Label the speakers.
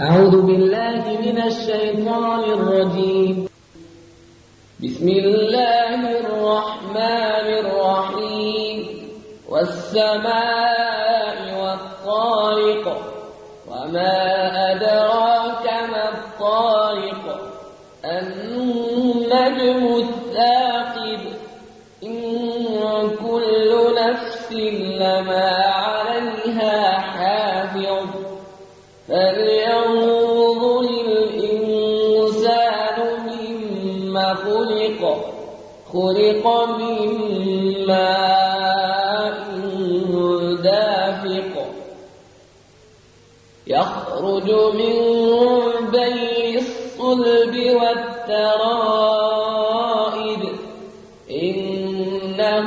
Speaker 1: أعوذ بالله من الشيطان الرجيم. بسم الله الرحمن الرحيم. والسماء والطارق وما أدراك ما الطارق. النجم الثاقب. إن كل نفس لما عليها فلينظر الإنسان مما خلق خلق من ماء دافق. يخرج من بين الصلب والترائب إنه